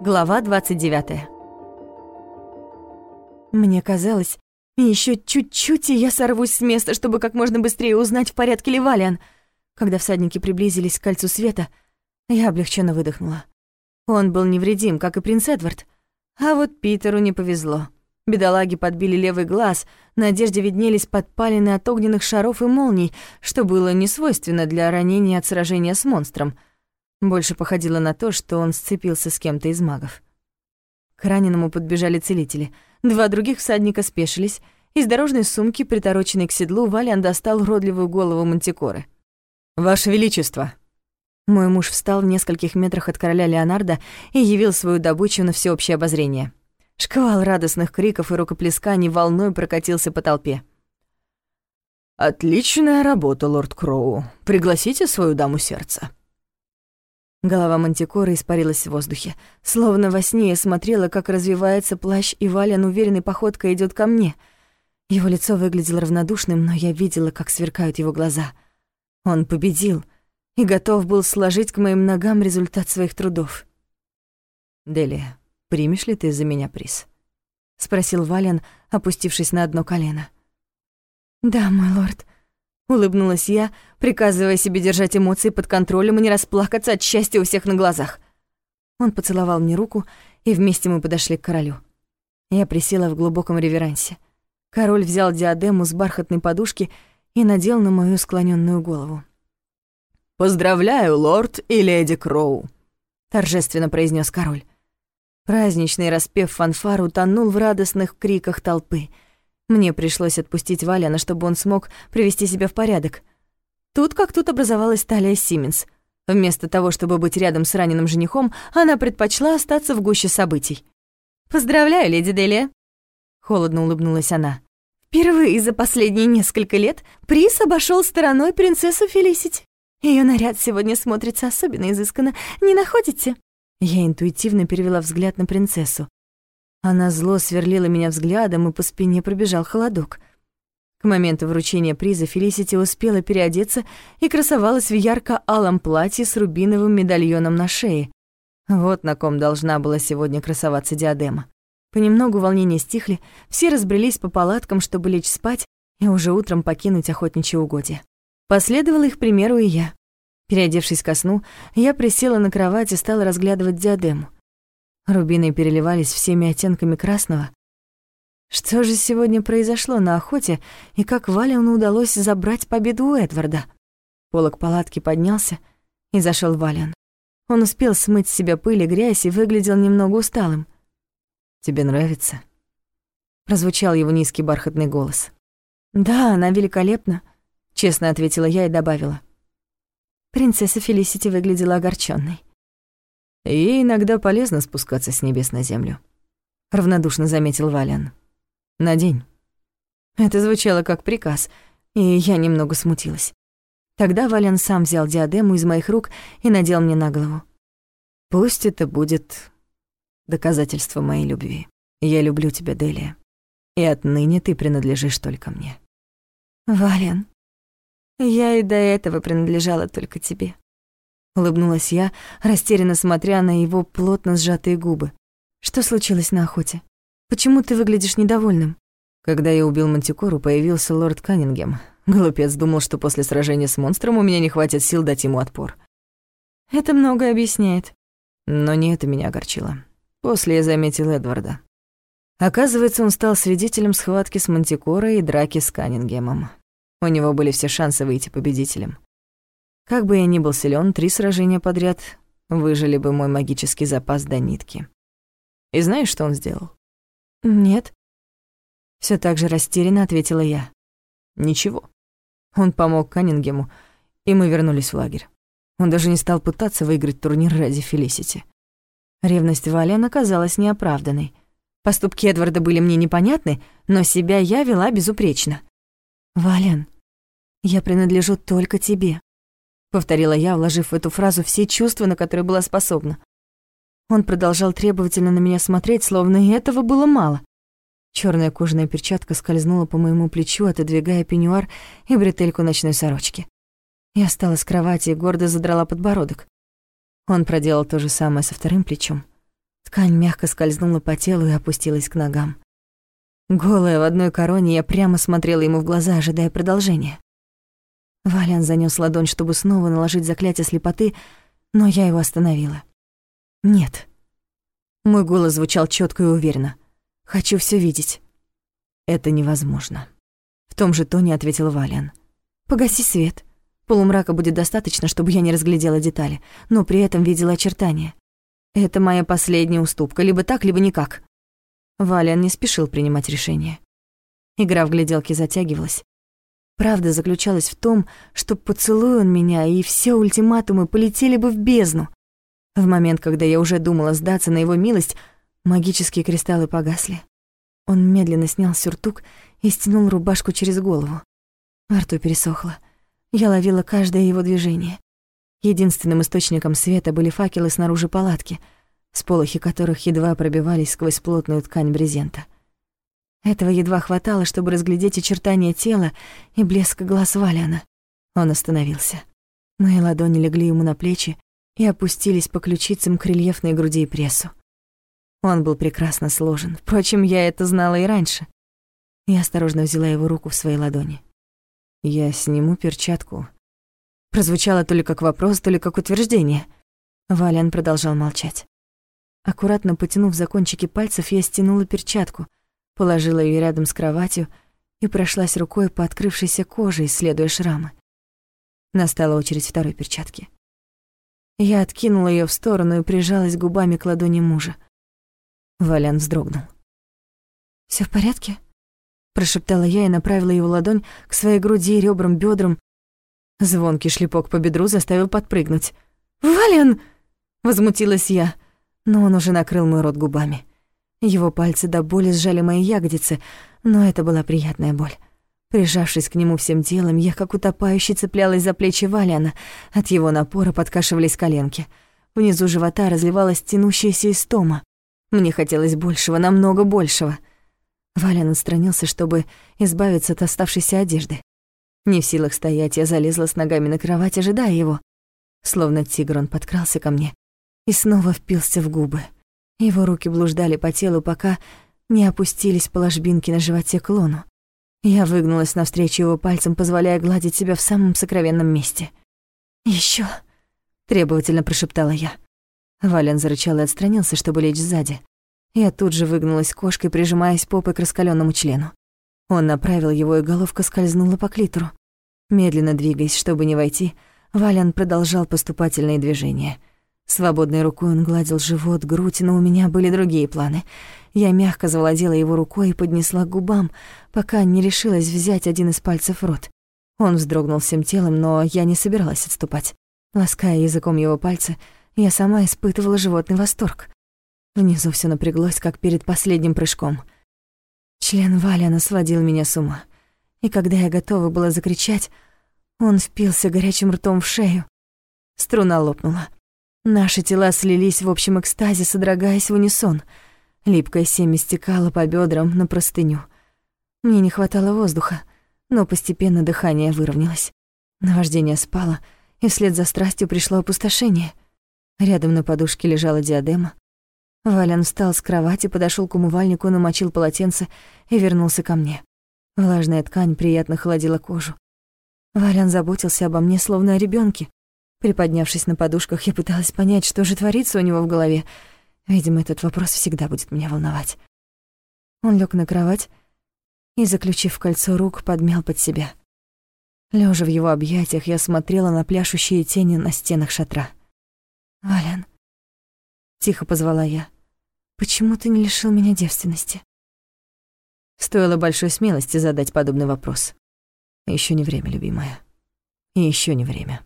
Глава 29. Мне казалось, еще чуть-чуть, и я сорвусь с места, чтобы как можно быстрее узнать, в порядке ли Валиан. Когда всадники приблизились к кольцу света, я облегченно выдохнула. Он был невредим, как и принц Эдвард. А вот Питеру не повезло. Бедолаги подбили левый глаз, на одежде виднелись подпалины от огненных шаров и молний, что было несвойственно для ранения от сражения с монстром. Больше походило на то, что он сцепился с кем-то из магов. К раненому подбежали целители. Два других всадника спешились. Из дорожной сумки, притороченной к седлу, Валиан достал уродливую голову мантикоры. «Ваше Величество!» Мой муж встал в нескольких метрах от короля Леонардо и явил свою добычу на всеобщее обозрение. Шквал радостных криков и рукоплесканий волной прокатился по толпе. «Отличная работа, лорд Кроу. Пригласите свою даму сердца». Голова мантикоры испарилась в воздухе. Словно во сне я смотрела, как развивается плащ, и Валян уверенной походкой идет ко мне. Его лицо выглядело равнодушным, но я видела, как сверкают его глаза. Он победил и готов был сложить к моим ногам результат своих трудов. «Делия, примешь ли ты за меня приз?» — спросил Вален, опустившись на одно колено. «Да, мой лорд», — улыбнулась я, приказывая себе держать эмоции под контролем и не расплакаться от счастья у всех на глазах. Он поцеловал мне руку, и вместе мы подошли к королю. Я присела в глубоком реверансе. Король взял диадему с бархатной подушки и надел на мою склоненную голову. «Поздравляю, лорд и леди Кроу», — торжественно произнес король. Праздничный распев фанфар утонул в радостных криках толпы. Мне пришлось отпустить Валяна, чтобы он смог привести себя в порядок. Тут как тут образовалась Талия Сименс. Вместо того, чтобы быть рядом с раненым женихом, она предпочла остаться в гуще событий. «Поздравляю, леди Делия!» Холодно улыбнулась она. «Впервые за последние несколько лет приз обошел стороной принцессу Фелисити. Ее наряд сегодня смотрится особенно изысканно, не находите?» Я интуитивно перевела взгляд на принцессу. Она зло сверлила меня взглядом, и по спине пробежал холодок. К моменту вручения приза Фелисити успела переодеться и красовалась в ярко-алом платье с рубиновым медальоном на шее. Вот на ком должна была сегодня красоваться диадема. Понемногу волнения стихли, все разбрелись по палаткам, чтобы лечь спать и уже утром покинуть охотничье угодье. Последовала их примеру и я. Переодевшись ко сну, я присела на кровать и стала разглядывать диадему. Рубины переливались всеми оттенками красного. Что же сегодня произошло на охоте, и как Валину удалось забрать победу у Эдварда? Полок палатки поднялся, и зашел Валиан. Он успел смыть с себя пыль и грязь и выглядел немного усталым. «Тебе нравится?» Прозвучал его низкий бархатный голос. «Да, она великолепна», — честно ответила я и добавила. Принцесса Фелисити выглядела огорченной. «Ей иногда полезно спускаться с небес на землю», — равнодушно заметил Валян. «Надень». Это звучало как приказ, и я немного смутилась. Тогда Валян сам взял диадему из моих рук и надел мне на голову. «Пусть это будет доказательство моей любви. Я люблю тебя, Делия, и отныне ты принадлежишь только мне». «Вален», я и до этого принадлежала только тебе. Улыбнулась я, растерянно смотря на его плотно сжатые губы. Что случилось на охоте? Почему ты выглядишь недовольным? Когда я убил Мантикору, появился лорд Каннингем. Глупец думал, что после сражения с монстром у меня не хватит сил дать ему отпор. Это многое объясняет. Но не это меня огорчило. После я заметил Эдварда. Оказывается, он стал свидетелем схватки с Мантикорой и драки с Каннингемом. У него были все шансы выйти победителем. Как бы я ни был силен, три сражения подряд выжили бы мой магический запас до нитки. И знаешь, что он сделал? Нет. Все так же растерянно ответила я. Ничего. Он помог Каннингему, и мы вернулись в лагерь. Он даже не стал пытаться выиграть турнир ради Фелисити. Ревность Вален оказалась неоправданной. Поступки Эдварда были мне непонятны, но себя я вела безупречно. «Вален, я принадлежу только тебе», — повторила я, вложив в эту фразу все чувства, на которые была способна. Он продолжал требовательно на меня смотреть, словно и этого было мало. Черная кожаная перчатка скользнула по моему плечу, отодвигая пеньюар и бретельку ночной сорочки. Я встала с кровати и гордо задрала подбородок. Он проделал то же самое со вторым плечом. Ткань мягко скользнула по телу и опустилась к ногам. Голая в одной короне, я прямо смотрела ему в глаза, ожидая продолжения. Валян занёс ладонь, чтобы снова наложить заклятие слепоты, но я его остановила. «Нет». Мой голос звучал чётко и уверенно. «Хочу всё видеть». «Это невозможно». В том же тоне ответил Валян. «Погаси свет. Полумрака будет достаточно, чтобы я не разглядела детали, но при этом видела очертания. Это моя последняя уступка, либо так, либо никак». Валян не спешил принимать решение. Игра в гляделки затягивалась. Правда заключалась в том, что поцелуй он меня, и все ультиматумы полетели бы в бездну. В момент, когда я уже думала сдаться на его милость, магические кристаллы погасли. Он медленно снял сюртук и стянул рубашку через голову. Во рту пересохло. Я ловила каждое его движение. Единственным источником света были факелы снаружи палатки, сполохи которых едва пробивались сквозь плотную ткань брезента. Этого едва хватало, чтобы разглядеть очертания тела и блеск глаз Валяна. Он остановился. Мои ладони легли ему на плечи и опустились по ключицам к рельефной груди и прессу. Он был прекрасно сложен. Впрочем, я это знала и раньше. Я осторожно взяла его руку в свои ладони. «Я сниму перчатку». Прозвучало то ли как вопрос, то ли как утверждение. Валян продолжал молчать. Аккуратно потянув за кончики пальцев, я стянула перчатку, положила ее рядом с кроватью и прошлась рукой по открывшейся коже, исследуя шрамы. Настала очередь второй перчатки. Я откинула ее в сторону и прижалась губами к ладони мужа. Валян вздрогнул. Все в порядке?» Прошептала я и направила его ладонь к своей груди, ребрам, бедрам. Звонкий шлепок по бедру заставил подпрыгнуть. «Валян!» — возмутилась я, но он уже накрыл мой рот губами. Его пальцы до боли сжали мои ягодицы, но это была приятная боль. Прижавшись к нему всем телом, я как утопающий цеплялась за плечи Валяна. От его напора подкашивались коленки. Внизу живота разливалась тянущаяся истома. Мне хотелось большего, намного большего. Валян отстранился, чтобы избавиться от оставшейся одежды. Не в силах стоять, я залезла с ногами на кровать, ожидая его. Словно тигр он подкрался ко мне и снова впился в губы. Его руки блуждали по телу, пока не опустились по ложбинке на животе к лону. Я выгнулась навстречу его пальцем, позволяя гладить себя в самом сокровенном месте. «Ещё!» — требовательно прошептала я. Вален зарычал и отстранился, чтобы лечь сзади. Я тут же выгнулась кошкой, прижимаясь попой к раскалённому члену. Он направил его, и головка скользнула по клитору. Медленно двигаясь, чтобы не войти, Вален продолжал поступательные движения — Свободной рукой он гладил живот, грудь, но у меня были другие планы. Я мягко завладела его рукой и поднесла к губам, пока не решилась взять один из пальцев в рот. Он вздрогнул всем телом, но я не собиралась отступать. Лаская языком его пальцы, я сама испытывала животный восторг. Внизу все напряглось, как перед последним прыжком. Член Валяна сводил меня с ума. И когда я готова была закричать, он впился горячим ртом в шею. Струна лопнула. Наши тела слились в общем экстазе, содрогаясь в унисон. Липкое семя стекало по бедрам на простыню. Мне не хватало воздуха, но постепенно дыхание выровнялось. Наваждение спало, и вслед за страстью пришло опустошение. Рядом на подушке лежала диадема. Валян встал с кровати, подошел к умывальнику, намочил полотенце и вернулся ко мне. Влажная ткань приятно холодила кожу. Валян заботился обо мне, словно о ребенке. Приподнявшись на подушках, я пыталась понять, что же творится у него в голове. Видимо, этот вопрос всегда будет меня волновать. Он лег на кровать и, заключив кольцо рук, подмял под себя. Лежа в его объятиях, я смотрела на пляшущие тени на стенах шатра. «Валян», — тихо позвала я, — «почему ты не лишил меня девственности?» Стоило большой смелости задать подобный вопрос. Еще не время, любимая. И еще не время.